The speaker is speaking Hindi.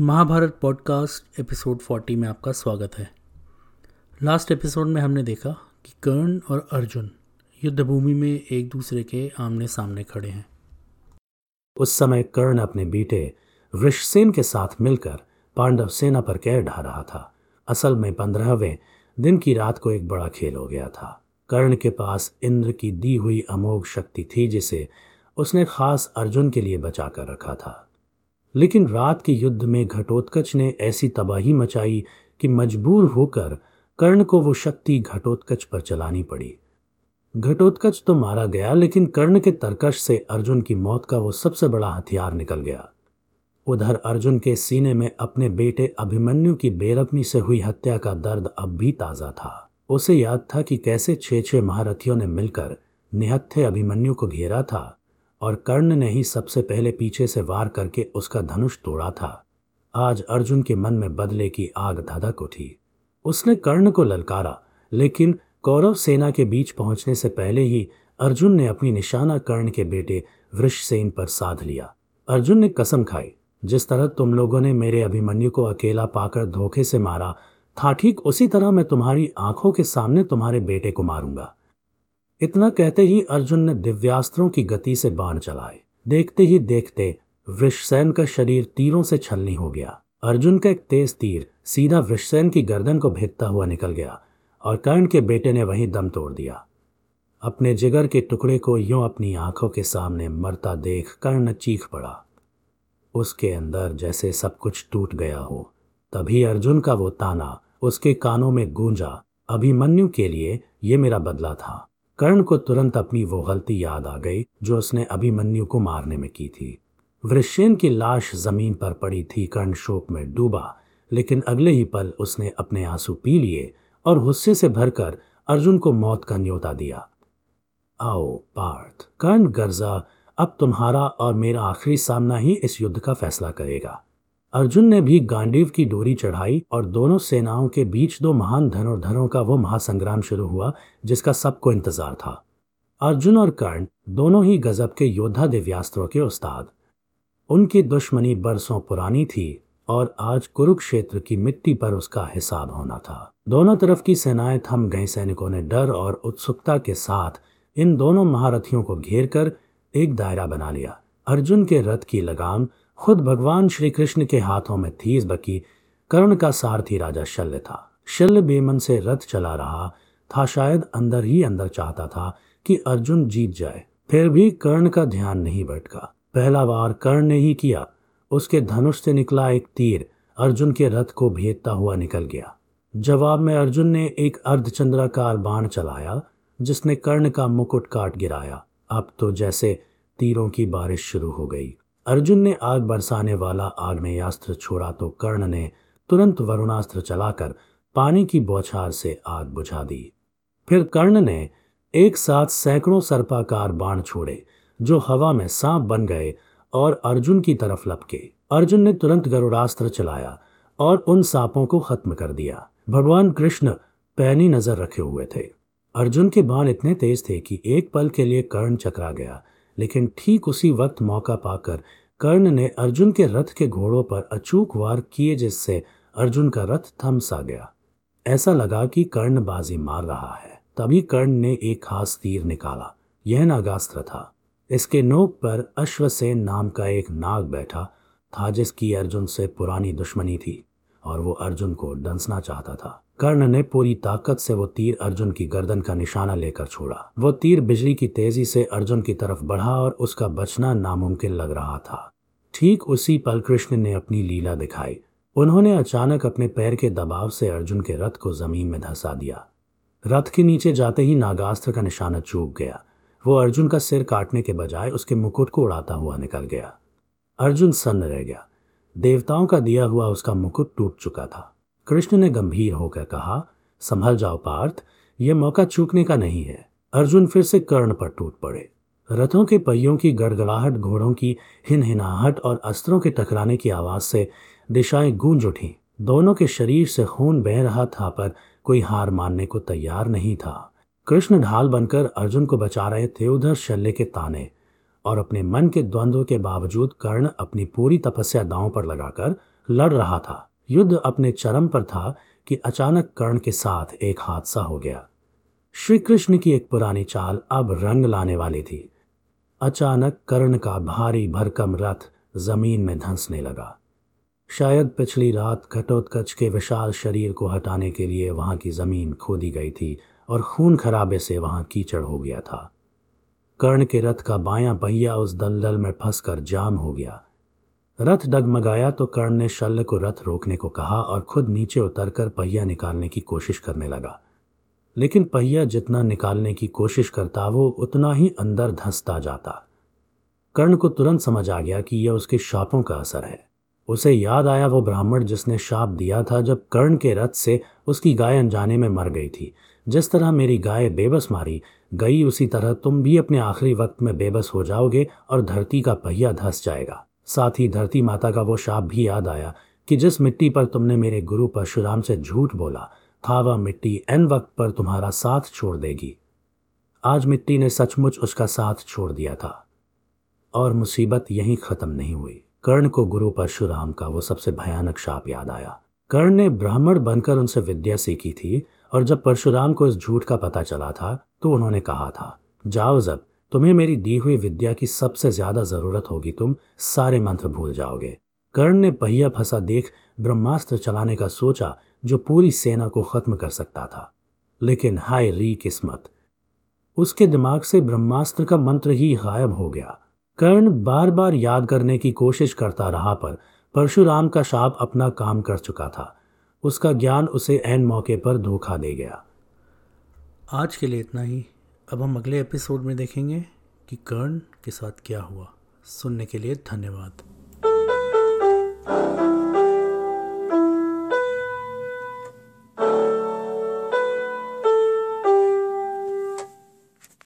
महाभारत पॉडकास्ट एपिसोड 40 में आपका स्वागत है। लास्ट एपिसोड में हमने देखा कि कर्ण और अर्जुन युद्धभूमि में एक दूसरे के आमने सामने खड़े हैं। उस समय कर्ण अपने बेटे वृषसेन के साथ मिलकर पांडव सेना पर कैर ढा रहा था। असल में पंद्रहवें दिन की रात को एक बड़ा खेल हो गया था। कर्ण के पास इंद्र की दी हुई अमोघ शक्ति थी, जिसे उसने खास अर्जुन के लिए बचा कर रखा था। लेकिन रात के युद्ध में घटोत्कच ने ऐसी तबाही मचाई कि मजबूर होकर कर्ण को वो शक्ति घटोत्कच पर चलानी पड़ी। घटोत्कच तो मारा गया, लेकिन कर्ण के तरकश से अर्जुन की मौत का वो सबसे बड़ा हथियार निकल गया। उधर अर्जुन के सीने में अपने बेटे अभिमन्यु की बेरपनी से हुई हत्या का दर्द अब भी ताज़ा था। उसे याद था कि कैसे छह छह महारथियों ने मिलकर निहत्थे अभिमन्यु को घेरा था। और कर्ण ने ही सबसे पहले पीछे से वार करके उसका धनुष तोड़ा था। आज अर्जुन के मन में बदले की आग धधक उठी। उसने कर्ण को ललकारा, लेकिन कौरव सेना के बीच पहुँचने से पहले ही अर्जुन ने अपनी निशाना कर्ण के बेटे वृषसेन पर साध लिया। अर्जुन ने कसम खाई, जिस तरह तुम लोगों ने मेरे अभिमन्यु को अकेला पाकर धोखे से मारा, था ठीक उसी तरह मैं तुम्हारी आँखों के सामने तुम्हारे बेटे को मारूँगा। इतना कहते ही अर्जुन ने दिव्यास्त्रों की गति से बाण चलाए। देखते ही देखते वृषसेन का शरीर तीरों से छलनी हो गया। अर्जुन का एक तेज तीर सीधा वृषसेन की गर्दन को भेदता हुआ निकल गया और कर्ण के बेटे ने वहीं दम तोड़ दिया। अपने जिगर के टुकड़े को यूँ अपनी आँखों के सामने मरता देख कर्ण चीख पड़ा। उसके अंदर जैसे सब कुछ टूट गया हो, तभी अर्जुन का वो ताना उसके कानों में गूंजा। अभिमन्यु के लिए ये मेरा बदला था। कर्ण को तुरंत अपनी वो गलती याद आ गई, जो उसने अभिमन्यु को मारने में की थी। वृश्यन की लाश ज़मीन पर पड़ी थी कर्ण शोक में डूबा, लेकिन अगले ही पल उसने अपने आँसू पी लिए और गुस्से से भरकर अर्जुन को मौत का न्योता दिया। आओ, पार्थ, कर्ण गर्जा, अब तुम्हारा और मेरा आखिरी सामना ही इस युद्ध का फैसला करेगा। अर्जुन ने भी गांडीव की डोरी चढ़ाई और दोनों सेनाओं के बीच दो महान धनुर्धरों का वो महासंग्राम शुरू हुआ, जिसका सबको इंतज़ार था। अर्जुन और कर्ण दोनों ही गजब के योद्धा दिव्यास्त्रों के उस्ताद। उनकी दुश्मनी बरसों पुरानी थी और आज कुरुक्षेत्र की मिट्टी पर उसका हिसाब होना था। दोनों तरफ़ की सेनाएँ थम गए सैनिकों ने डर और उत्सुकता के साथ इन दोनों महारथियों को घेर एक दायरा बना लिया। अर्जुन के रथ की लगाम खुद भगवान श्री कृष्ण के हाथों में थी बकी, कर्ण का सारथी राजा शल्य था। शल्य बेमन से रथ चला रहा था, शायद अंदर ही अंदर चाहता था कि अर्जुन जीत जाए। फिर भी कर्ण का ध्यान नहीं भटका। पहला वार कर्ण ने ही किया। उसके धनुष से निकला एक तीर। अर्जुन के रथ को भेदता हुआ निकल गया। जवाब में अर्जुन ने एक अर्धचंद्राकार बाण चलाया, जिसने कर्ण का मुकुट काट गिराया। अब तो जैसे तीरों की बारिश शुरू हो गई। अर्जुन ने आग बरसाने वाला आग्नेयास्त्र छोड़ा तो कर्ण ने तुरंत वरुणास्त्र चलाकर पानी की बौछार से आग बुझा दी। फिर कर्ण ने एक साथ सैकड़ों सर्पाकार बाण छोड़े, जो हवा में सांप बन गए और अर्जुन की तरफ़ लपके। अर्जुन ने तुरंत गरुड़ास्त्र चलाया और उन सांपों को खत्म कर दिया। भगवान कृष्ण पैनी नज़र रखे हुए थे। अर्जुन के बाण इतने तेज थे कि एक पल के लिए कर्ण चकरा गया लेकिन ठीक उसी वक्त मौका पाकर कर्ण ने अर्जुन के रथ के घोड़ों पर अचूक वार किए जिससे अर्जुन का रथ थम सा गया। ऐसा लगा कि कर्ण बाजी मार रहा है। तभी कर्ण ने एक खास तीर निकाला। यह नागास्त्र था। इसके नोक पर अश्वसेन नाम का एक नाग बैठा था जिसकी अर्जुन से पुरानी दुश्मनी थी और वो अर्जुन को डंसना चाहता था। कर्ण ने पूरी ताकत से वो तीर अर्जुन की गर्दन का निशाना लेकर छोड़ा। वो तीर बिजली की तेज़ी से अर्जुन की तरफ़ बढ़ा और उसका बचना नामुमकिन लग रहा था। ठीक उसी पल कृष्ण ने अपनी लीला दिखाई। उन्होंने अचानक अपने पैर के दबाव से अर्जुन के रथ को ज़मीन में धंसा दिया। रथ के नीचे जाते ही नागास्त्र का निशाना चूक गया। वो अर्जुन का सिर काटने के बजाय उसके मुकुट को उड़ाता हुआ निकल गया। अर्जुन सन्न रह गया। देवताओं का दिया हुआ उसका मुकुट टूट चुका था। कृष्ण ने गंभीर होकर कहा, संभल जाओ पार्थ यह मौका चूकने का नहीं है। अर्जुन फिर से कर्ण पर टूट पड़े। रथों के पहियों की गड़गड़ाहट, घोड़ों की हिनहिनाहट और अस्त्रों के टकराने की आवाज़ से दिशाएँ गूंज उठी। दोनों के शरीर से खून बह रहा था, पर कोई हार मानने को तैयार नहीं था। कृष्ण ढाल बनकर अर्जुन को बचा रहे थे उधर शल्य के ताने और अपने मन के द्वंद्व के बावजूद कर्ण अपनी पूरी तपस्या दांव पर लगाकर लड़ रहा था। युद्ध अपने चरम पर था कि अचानक कर्ण के साथ एक हादसा हो गया। श्री कृष्ण की एक पुरानी चाल अब रंग लाने वाली थी। अचानक कर्ण का भारी भरकम रथ ज़मीन में धंसने लगा। शायद पिछली रात घटोत्कच के विशाल शरीर को हटाने के लिए वहाँ की ज़मीन खोदी गई थी और खून खराबे से वहाँ कीचड़ हो गया था। कर्ण के रथ का बायां पहिया उस दलदल में फंसकर जाम हो गया। रथ डगमगाया तो कर्ण ने शल्य को रथ रोकने को कहा और खुद नीचे उतरकर पहिया निकालने की कोशिश करने लगा। लेकिन पहिया जितना निकालने की कोशिश करता, वो उतना ही अंदर धंसता जाता। कर्ण को तुरंत समझ आ गया कि यह उसके शापों का असर है। उसे याद आया वो ब्राह्मण जिसने शाप दिया था जब कर्ण के रथ से उसकी गाय अनजाने में मर गई थी। जिस तरह मेरी गाय बेबस मारी, गई उसी तरह तुम भी अपने आखिरी वक्त में बेबस हो जाओगे और धरती का पहिया धस जाएगा। साथ ही धरती माता का वो शाप भी याद आया कि जिस मिट्टी पर तुमने मेरे गुरु परशुराम से झूठ बोला था वह मिट्टी एन वक्त पर तुम्हारा साथ छोड़ देगी। आज मिट्टी ने सचमुच उसका साथ छोड़ दिया था। और मुसीबत यहीं खत्म नहीं हुई। कर्ण को गुरु परशुराम का वो सबसे भयानक शाप याद आया। कर्ण ने ब्राह्मण बनकर उनसे विद्या सीखी थी और जब परशुराम को इस झूठ का पता चला था तो उन्होंने कहा था, जाओ जब तुम्हें मेरी दी हुई विद्या की सबसे ज़्यादा ज़रूरत होगी। तुम सारे मंत्र भूल जाओगे। कर्ण ने पहिया फंसा देख ब्रह्मास्त्र चलाने का सोचा, जो पूरी सेना को खत्म कर सकता था। लेकिन हाय री किस्मत, उसके दिमाग से ब्रह्मास्त्र का मंत्र ही गायब हो गया। कर्ण बार बार याद करने की कोशिश करता रहा पर परशुराम का शाप अपना काम कर चुका था। उसका ज्ञान उसे एन मौके पर धोखा दे गया। आज के लिए इतना ही। अब हम अगले एपिसोड में देखेंगे कि कर्ण के साथ क्या हुआ। सुनने के लिए धन्यवाद।